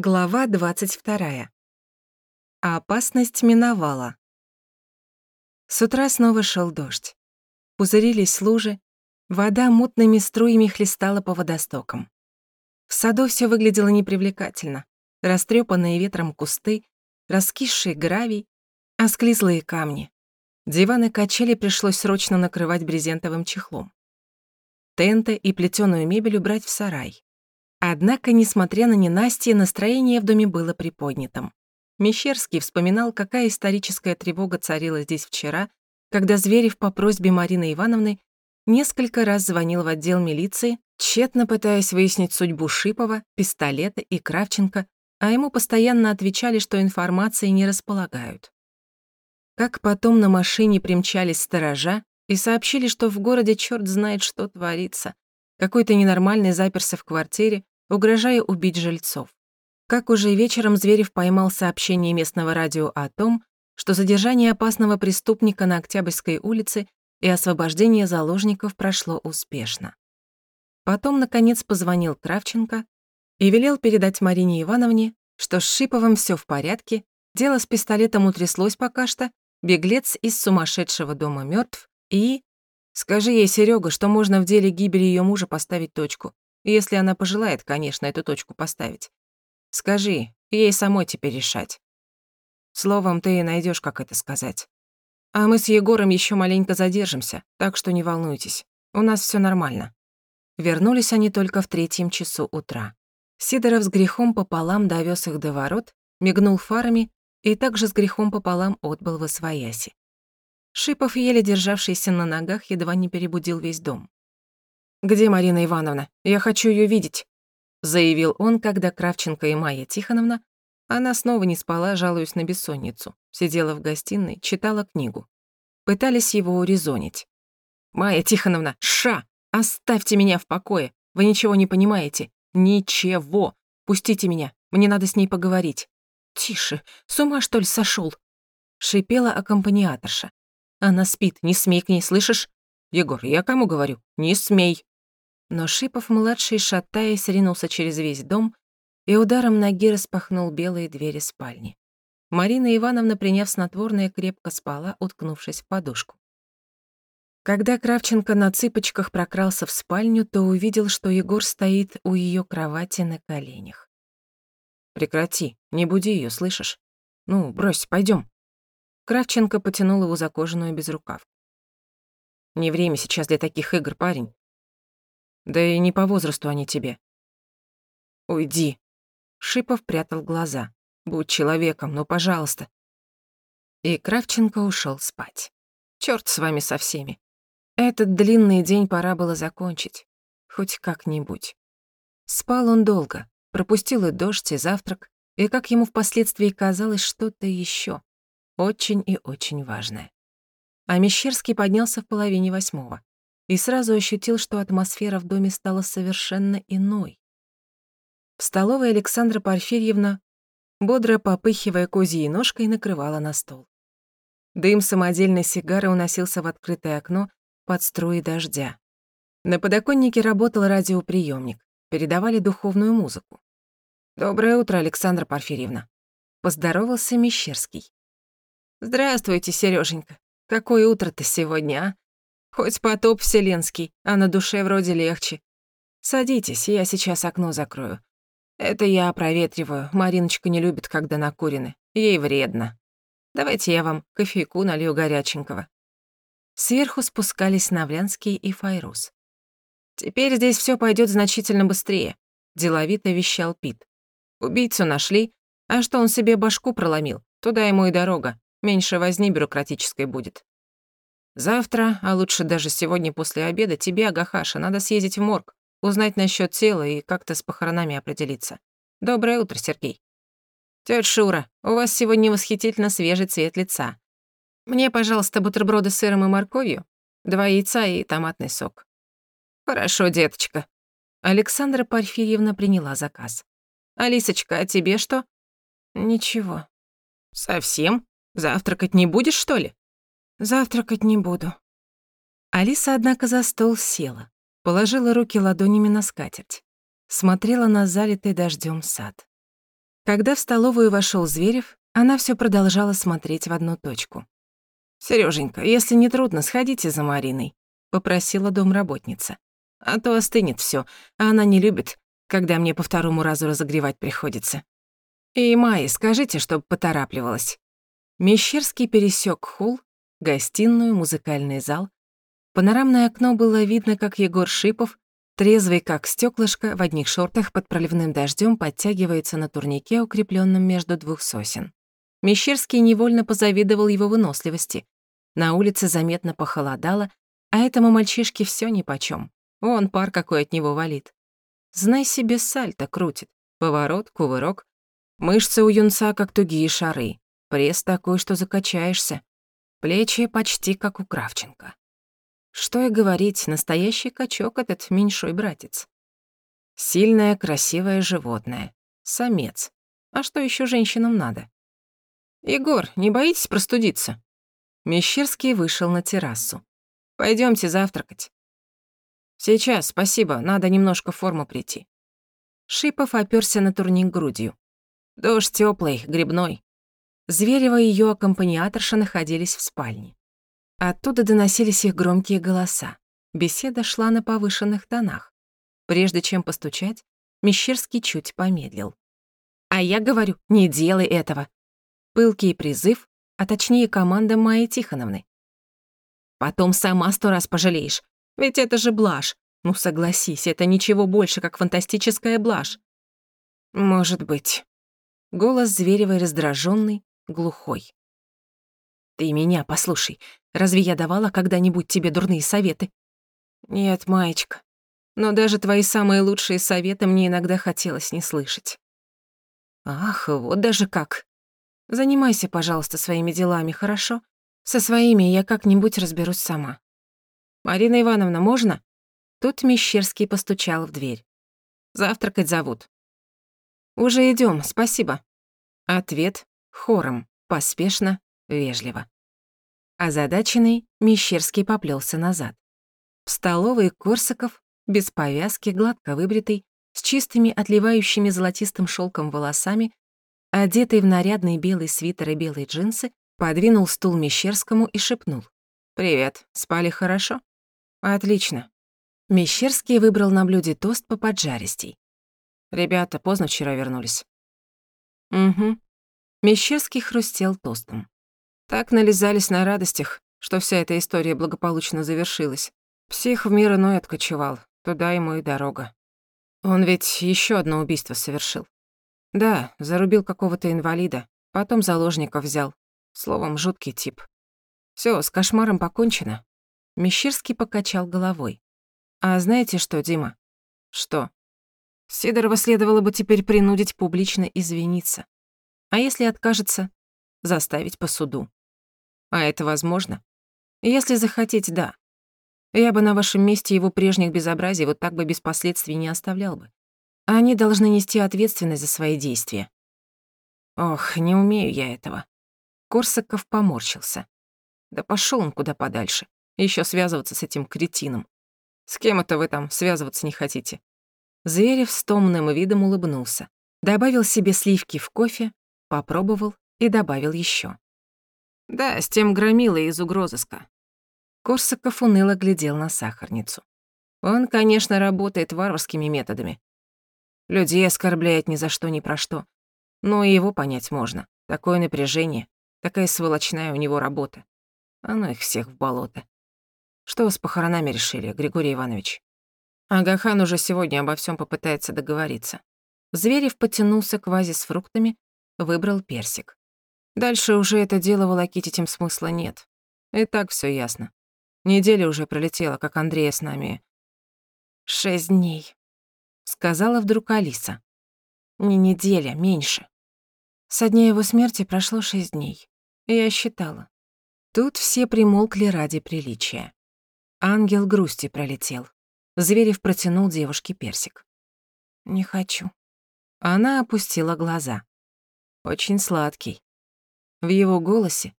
Глава 22. А опасность миновала. С утра снова шел дождь. Пузырились лужи, вода мутными струями хлестала по водостокам. В саду все выглядело непривлекательно. Растрепанные ветром кусты, раскисший гравий, осклизлые камни. Диваны качели пришлось срочно накрывать брезентовым чехлом. Тенты и плетеную мебель убрать в сарай. Однако, несмотря на ненастье, настроение в доме было приподнятым. Мещерский вспоминал, какая историческая тревога царила здесь вчера, когда Зверев по просьбе Марины Ивановны несколько раз звонил в отдел милиции, тщетно пытаясь выяснить судьбу Шипова, Пистолета и Кравченко, а ему постоянно отвечали, что информации не располагают. Как потом на машине примчались сторожа и сообщили, что в городе черт знает, что творится. Какой-то ненормальный заперся в квартире, угрожая убить жильцов. Как уже вечером Зверев поймал сообщение местного радио о том, что задержание опасного преступника на Октябрьской улице и освобождение заложников прошло успешно. Потом, наконец, позвонил Кравченко и велел передать Марине Ивановне, что с Шиповым все в порядке, дело с пистолетом утряслось пока что, беглец из сумасшедшего дома мертв и... Скажи ей, Серега, что можно в деле гибели ее мужа поставить точку. Если она пожелает, конечно, эту точку поставить. Скажи, ей самой теперь решать. Словом, ты найдешь, как это сказать. А мы с Егором еще маленько задержимся, так что не волнуйтесь. У нас все нормально. Вернулись они только в третьем часу утра. Сидоров с грехом пополам довез их до ворот, мигнул фарами и также с грехом пополам отбыл в освояси. Шипов, еле державшийся на ногах, едва не перебудил весь дом. «Где Марина Ивановна? Я хочу ее видеть», — заявил он, когда Кравченко и Майя Тихоновна, она снова не спала, жалуясь на бессонницу, сидела в гостиной, читала книгу. Пытались его урезонить. «Майя Тихоновна, ша! Оставьте меня в покое! Вы ничего не понимаете! Ничего! Пустите меня, мне надо с ней поговорить!» «Тише! С ума, что ли, сошел? Шипела аккомпаниаторша. «Она спит, не смей к ней, слышишь?» «Егор, я кому говорю? Не смей!» Но Шипов-младший, шатаясь, ринулся через весь дом и ударом ноги распахнул белые двери спальни. Марина Ивановна, приняв снотворное, крепко спала, уткнувшись в подушку. Когда Кравченко на цыпочках прокрался в спальню, то увидел, что Егор стоит у ее кровати на коленях. «Прекрати, не буди ее, слышишь? Ну, брось, пойдем. Кравченко потянул его за кожаную безрукавку. «Не время сейчас для таких игр, парень. Да и не по возрасту они тебе. Уйди. Шипов прятал глаза. Будь человеком, ну, пожалуйста. И Кравченко ушел спать. Черт с вами со всеми. Этот длинный день пора было закончить. Хоть как-нибудь. Спал он долго, пропустил и дождь, и завтрак, и, как ему впоследствии казалось, что-то еще Очень и очень важное. А Мещерский поднялся в половине восьмого и сразу ощутил, что атмосфера в доме стала совершенно иной. В столовой Александра Порфирьевна, бодро попыхивая козьей ножкой, накрывала на стол. Дым самодельной сигары уносился в открытое окно под струи дождя. На подоконнике работал радиоприемник, передавали духовную музыку. «Доброе утро, Александра Порфирьевна», — поздоровался Мещерский. «Здравствуйте, Серёженька. Какое утро-то сегодня, а? Хоть потоп вселенский, а на душе вроде легче. Садитесь, я сейчас окно закрою. Это я проветриваю. Мариночка не любит, когда накурены. Ей вредно. Давайте я вам кофейку налью горяченького. Сверху спускались Навлянский и Файрус. Теперь здесь все пойдет значительно быстрее, деловито вещал Пит. Убийцу нашли, а что он себе башку проломил, туда ему и дорога. Меньше возни бюрократической будет. Завтра, а лучше даже сегодня после обеда, тебе, Агахаша, надо съездить в морг, узнать насчет тела и как-то с похоронами определиться. Доброе утро, Сергей. Тётя Шура, у вас сегодня восхитительно свежий цвет лица. Мне, пожалуйста, бутерброды с сыром и морковью, два яйца и томатный сок. Хорошо, деточка. Александра Порфирьевна приняла заказ. Алисочка, а тебе что? Ничего. Совсем? Завтракать не будешь, что ли? Завтракать не буду. Алиса, однако, за стол села, положила руки ладонями на скатерть, смотрела на залитый дождем сад. Когда в столовую вошел Зверев, она все продолжала смотреть в одну точку. Сереженька, если не трудно, сходите за Мариной», — попросила домработница. «А то остынет все, а она не любит, когда мне по второму разу разогревать приходится. И Майе скажите, чтобы поторапливалась». Мещерский пересек холл, гостиную, музыкальный зал. Панорамное окно было видно, как Егор Шипов, трезвый как стеклышко, в одних шортах под проливным дождем подтягивается на турнике, укрепленном между двух сосен. Мещерский невольно позавидовал его выносливости. На улице заметно похолодало, а этому мальчишке все нипочём. Он пар какой от него валит. Знай себе, сальто крутит. Поворот, кувырок. Мышцы у юнца, как тугие шары. Пресс такой, что закачаешься. Плечи почти как у Кравченко. Что и говорить, настоящий качок этот меньшой братец. Сильное, красивое животное. Самец. А что еще женщинам надо? «Егор, не боитесь простудиться?» Мещерский вышел на террасу. Пойдемте завтракать». «Сейчас, спасибо, надо немножко в форму прийти». Шипов оперся на турник грудью. Дождь теплый, грибной. Зверева и ее аккомпаниаторша находились в спальне. Оттуда доносились их громкие голоса. Беседа шла на повышенных тонах. Прежде чем постучать, Мещерский чуть помедлил. «А я говорю, не делай этого!» Пылкий призыв, а точнее команда Майи Тихоновны. «Потом сама сто раз пожалеешь, ведь это же блажь. Ну согласись, это ничего больше, как фантастическая блажь». «Может быть». Голос Зверевой раздраженный, глухой. «Ты меня послушай. Разве я давала когда-нибудь тебе дурные советы?» «Нет, маечка. Но даже твои самые лучшие советы мне иногда хотелось не слышать». «Ах, вот даже как. Занимайся, пожалуйста, своими делами, хорошо? Со своими я как-нибудь разберусь сама». «Марина Ивановна, можно?» Тут Мещерский постучал в дверь. «Завтракать зовут». «Уже идем, спасибо». Ответ хором, поспешно, вежливо. Озадаченный, Мещерский поплелся назад. В столовой Корсаков, без повязки, гладко выбритый, с чистыми, отливающими золотистым шелком волосами, одетый в нарядный белый свитер и белые джинсы, подвинул стул Мещерскому и шепнул. «Привет, спали хорошо?» «Отлично». Мещерский выбрал на блюде тост по поджаристей. «Ребята поздно вчера вернулись». «Угу». Мещерский хрустел тостом. Так нализались на радостях, что вся эта история благополучно завершилась. Псих в мир иной откочевал, туда ему и дорога. Он ведь еще одно убийство совершил. Да, зарубил какого-то инвалида, потом заложников взял. Словом, жуткий тип. Все, с кошмаром покончено. Мещерский покачал головой. А знаете что, Дима? Что? Сидорова следовало бы теперь принудить публично извиниться. А если откажется, заставить по суду. А это возможно? Если захотеть, да. Я бы на вашем месте его прежних безобразий вот так бы без последствий не оставлял бы. Они должны нести ответственность за свои действия. Ох, не умею я этого. Корсаков поморщился. Да пошел он куда подальше. Еще связываться с этим кретином. С кем это вы там связываться не хотите? Зверев с томным видом улыбнулся. Добавил себе сливки в кофе, попробовал и добавил еще. Да, с тем громилой из угрозыска. Корсаков уныло глядел на сахарницу. Он, конечно, работает варварскими методами. Людей оскорбляет ни за что, ни про что. Но и его понять можно. Такое напряжение, такая сволочная у него работа. Оно их всех в болото. Что с похоронами решили, Григорий Иванович? Агахан уже сегодня обо всем попытается договориться. Зверев потянулся к вазе с фруктами, выбрал персик. Дальше уже это дело волокить этим смысла нет. И так все ясно. Неделя уже пролетела, как Андрея с нами. «Шесть дней», — сказала вдруг Алиса. «Не неделя, меньше. Со дня его смерти прошло шесть дней. Я считала. Тут все примолкли ради приличия. Ангел грусти пролетел. Зверев протянул девушке персик. «Не хочу». Она опустила глаза. «Очень сладкий. В его голосе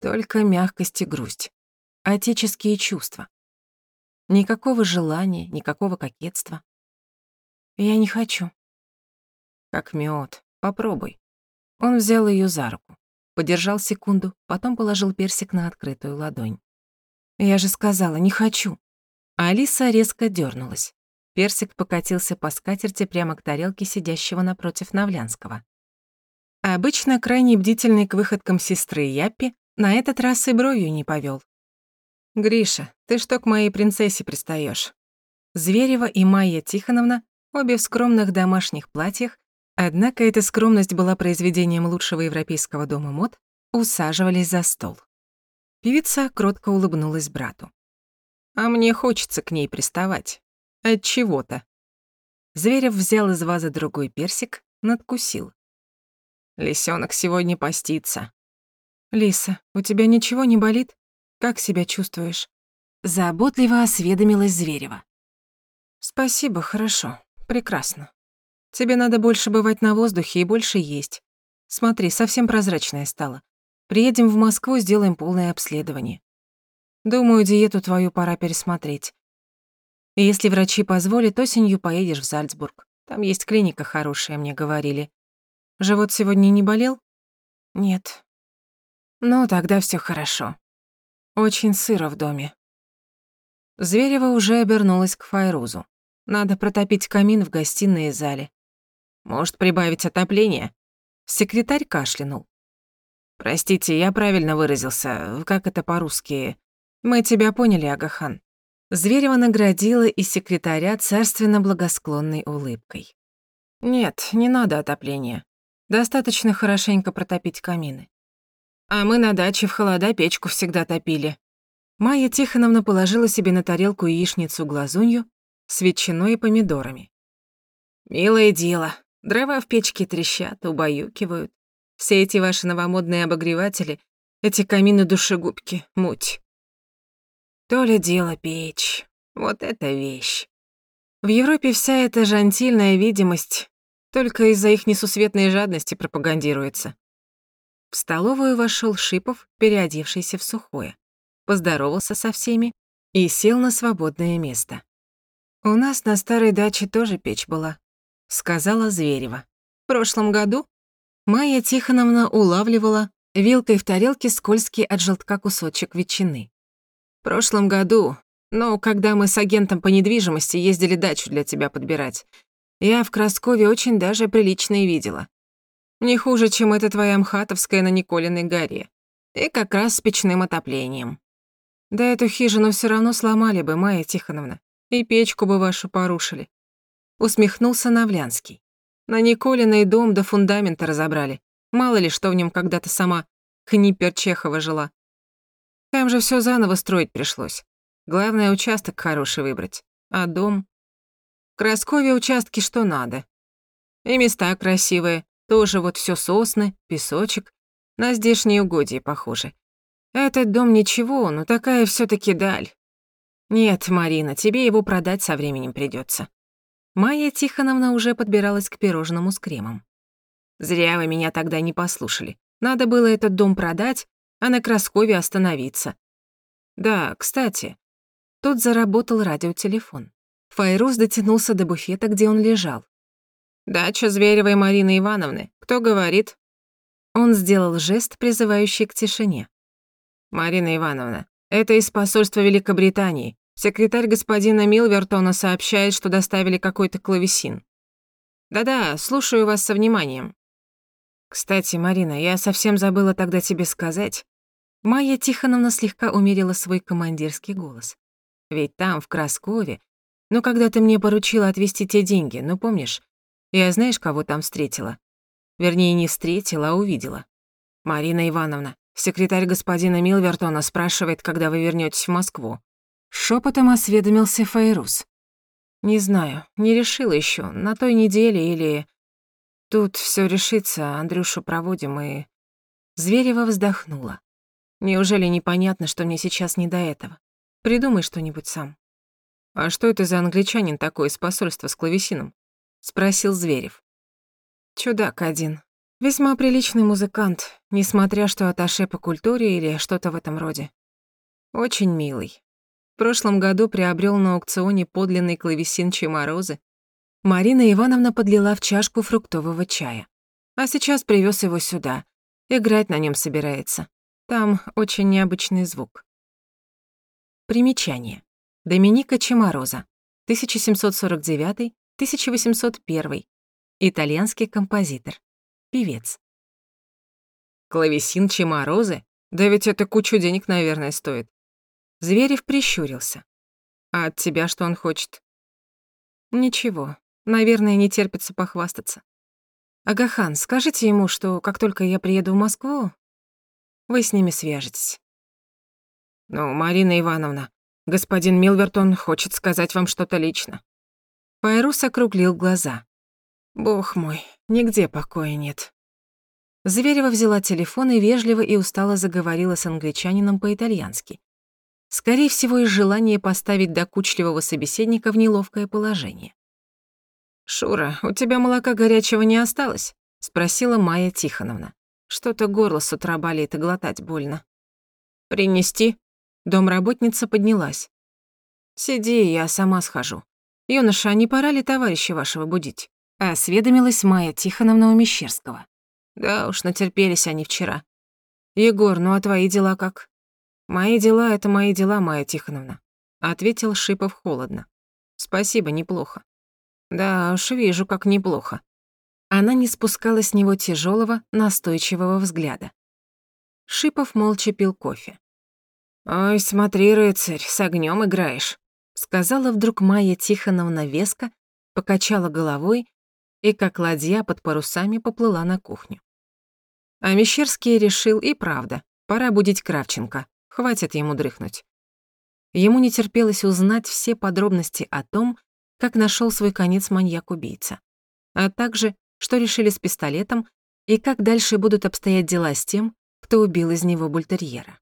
только мягкость и грусть, отеческие чувства. Никакого желания, никакого кокетства. Я не хочу. Как мед. Попробуй». Он взял ее за руку, подержал секунду, потом положил персик на открытую ладонь. «Я же сказала, не хочу». Алиса резко дернулась. Персик покатился по скатерти прямо к тарелке сидящего напротив Навлянского. Обычно крайне бдительный к выходкам сестры Яппи на этот раз и бровью не повел. «Гриша, ты что к моей принцессе пристаешь? Зверева и Майя Тихоновна, обе в скромных домашних платьях, однако эта скромность была произведением лучшего европейского дома мод, усаживались за стол. Певица кротко улыбнулась брату. «А мне хочется к ней приставать. От чего-то». Зверев взял из вазы другой персик, надкусил. Лисенок сегодня постится. Лиса, у тебя ничего не болит? Как себя чувствуешь? Заботливо осведомилась Зверева. Спасибо, хорошо. Прекрасно. Тебе надо больше бывать на воздухе и больше есть. Смотри, совсем прозрачная стала. Приедем в Москву, сделаем полное обследование. Думаю, диету твою пора пересмотреть. И если врачи позволят, осенью поедешь в Зальцбург. Там есть клиника хорошая, мне говорили. Живот сегодня не болел? Нет. Ну, тогда все хорошо. Очень сыро в доме. Зверева уже обернулась к Файрузу. Надо протопить камин в гостиной и зале. Может, прибавить отопление? Секретарь кашлянул. Простите, я правильно выразился. Как это по-русски? Мы тебя поняли, Агахан. Зверева наградила и секретаря царственно благосклонной улыбкой. Нет, не надо отопления. Достаточно хорошенько протопить камины. А мы на даче в холода печку всегда топили. Майя Тихоновна положила себе на тарелку яичницу-глазунью с ветчиной и помидорами. «Милое дело. Дрова в печке трещат, убаюкивают. Все эти ваши новомодные обогреватели, эти камины-душегубки, муть. То ли дело печь. Вот это вещь. В Европе вся эта жантильная видимость только из-за их несусветной жадности пропагандируется. В столовую вошел Шипов, переодевшийся в сухое. Поздоровался со всеми и сел на свободное место. «У нас на старой даче тоже печь была», — сказала Зверева. «В прошлом году Майя Тихоновна улавливала вилкой в тарелке скользкий от желтка кусочек ветчины. В прошлом году, но когда мы с агентом по недвижимости ездили дачу для тебя подбирать, я в Краскове очень даже приличные видела. Не хуже, чем эта твоя Мхатовская на Николиной горе. И как раз с печным отоплением. Да эту хижину все равно сломали бы, Майя Тихоновна. И печку бы вашу порушили. Усмехнулся Навлянский. На Николиной дом до фундамента разобрали. Мало ли, что в нем когда-то сама Хнипер Чехова жила. Там же все заново строить пришлось. Главное, участок хороший выбрать. А дом... Краскове участки что надо. И места красивые, тоже вот все сосны, песочек. На здешние угодья похоже. Этот дом ничего, но такая все таки даль. Нет, Марина, тебе его продать со временем придется. Майя Тихоновна уже подбиралась к пирожному с кремом. Зря вы меня тогда не послушали. Надо было этот дом продать, а на Краскове остановиться. Да, кстати, тут заработал радиотелефон. Файрус дотянулся до буфета, где он лежал. «Дача Зверевой Марины Ивановны. Кто говорит?» Он сделал жест, призывающий к тишине. «Марина Ивановна, это из посольства Великобритании. Секретарь господина Милвертона сообщает, что доставили какой-то клавесин. Да-да, слушаю вас со вниманием. Кстати, Марина, я совсем забыла тогда тебе сказать. Майя Тихоновна слегка умерила свой командирский голос. Ведь там, в Краскове, ну, когда ты мне поручила отвезти те деньги, ну, помнишь? Я знаешь, кого там встретила? Вернее, не встретила, а увидела. Марина Ивановна, секретарь господина Милвертона спрашивает, когда вы вернётесь в Москву. Шепотом осведомился Файрус. Не знаю, не решила ещё, на той неделе или... Тут всё решится, Андрюшу проводим и... Зверева вздохнула. Неужели непонятно, что мне сейчас не до этого? Придумай что-нибудь сам. «А что это за англичанин такой из посольства с клавесином?» — спросил Зверев. «Чудак один. Весьма приличный музыкант, несмотря что аташе по культуре или что-то в этом роде. Очень милый. В прошлом году приобрел на аукционе подлинный клавесин Чеморозы. Марина Ивановна подлила в чашку фруктового чая. А сейчас привез его сюда. Играть на нем собирается. Там очень необычный звук. Примечание. Доминика Чемороза. 1749-1801. Итальянский композитор. Певец. Клавесин Чеморозы? Да ведь это кучу денег, наверное, стоит. Зверев прищурился. А от тебя что он хочет? Ничего. Наверное, не терпится похвастаться. Агахан, скажите ему, что как только я приеду в Москву, вы с ними свяжетесь. Ну, Марина Ивановна, господин Милвертон хочет сказать вам что-то лично. Пайрус округлил глаза. Бог мой, нигде покоя нет. Зверева взяла телефон и вежливо и устало заговорила с англичанином по-итальянски. Скорее всего, из желания поставить докучливого собеседника в неловкое положение. «Шура, у тебя молока горячего не осталось?» — спросила Майя Тихоновна. «Что-то горло с утра болит и глотать больно». «Принести?» Домработница поднялась. «Сиди, я сама схожу. Юноша, не пора ли товарища вашего будить?» — осведомилась Майя Тихоновна у Мещерского. «Да уж, натерпелись они вчера. Егор, ну а твои дела как?» «Мои дела — это мои дела, Майя Тихоновна», — ответил Шипов холодно. «Спасибо, неплохо». «Да уж вижу, как неплохо». Она не спускала с него тяжелого, настойчивого взгляда. Шипов молча пил кофе. «Ой, смотри, рыцарь, с огнем играешь», — сказала вдруг Майя Тихоновна веско, покачала головой и, как ладья под парусами, поплыла на кухню. А Мещерский решил и правда, пора будить Кравченко, Хватит ему дрыхнуть. Ему не терпелось узнать все подробности о том, как нашел свой конец маньяк-убийца, а также, что решили с пистолетом и как дальше будут обстоять дела с тем, кто убил из него бультерьера.